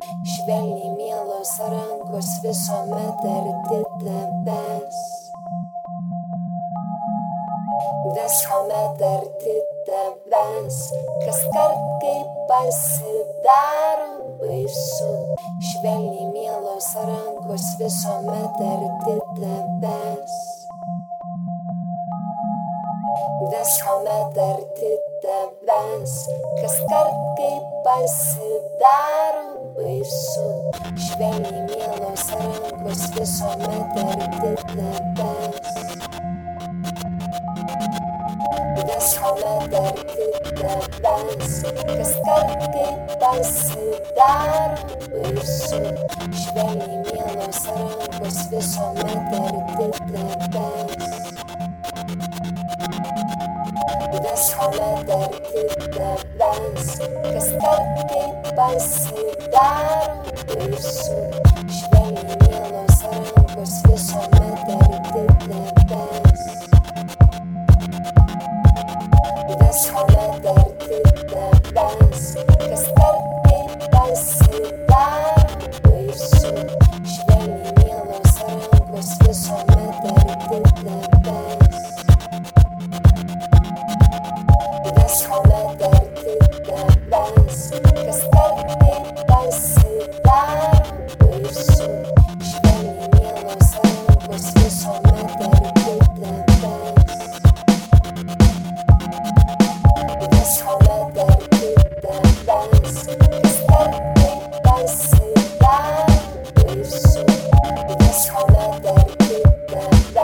Švelniai mielos rankos visuomet arti tavęs. Visuomet arti tavęs, kas kart kaip pasidaro baisu. Švelniai mielos rankos visuomet arti tavęs. Visuomet arti tavęs, kas kart kaip pasidaro baisu. Švelniai mielos rankos visuomet arti tavęs. Visuomet arti tavęs, kas kart kaip pasidaro baisu. Švelniai mielos rankos visuomet arti tavęs. Visuomet arti tavęs, kas kart kaip pasidaro baisu. Švelniai mielos rankos visuomet arti tavęs. Visuomet arti tavęs, kas kart kaip pasidaro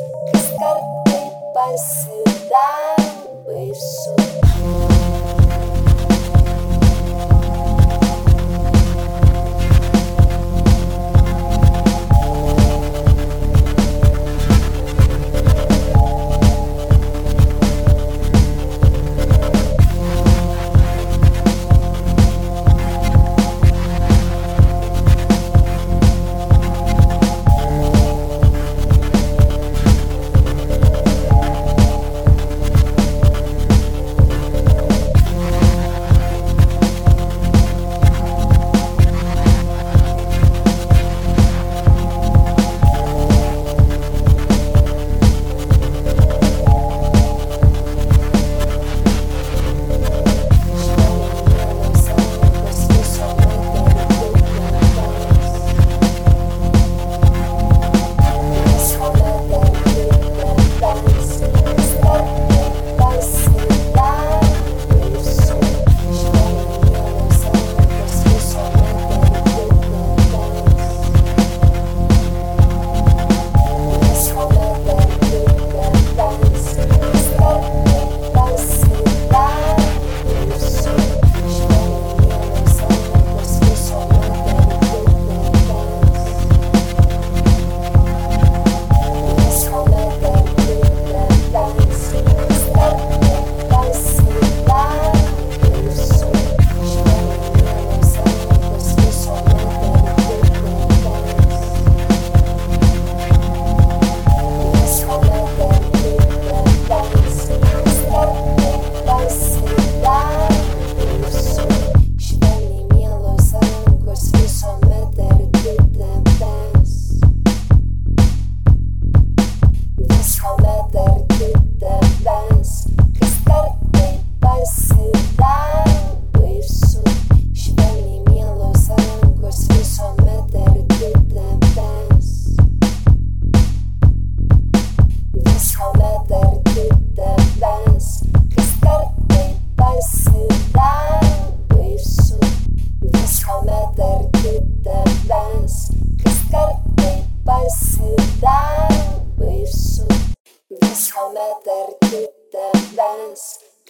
tavęs, kas kart kaip pasidaro baisu.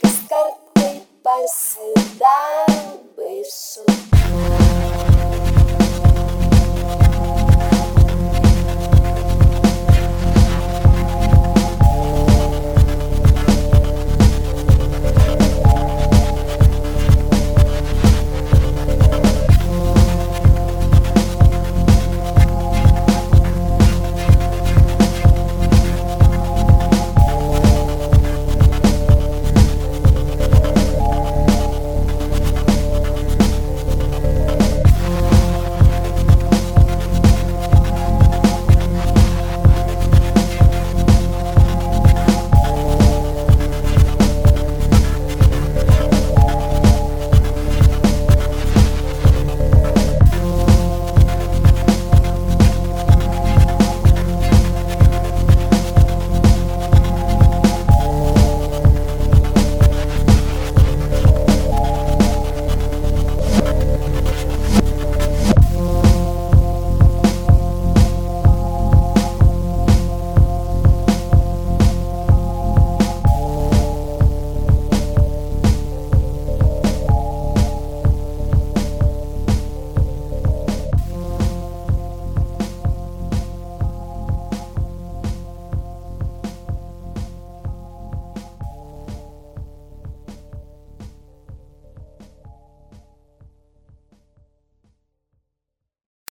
Tavęs, kas kart tai pasidaro baisu.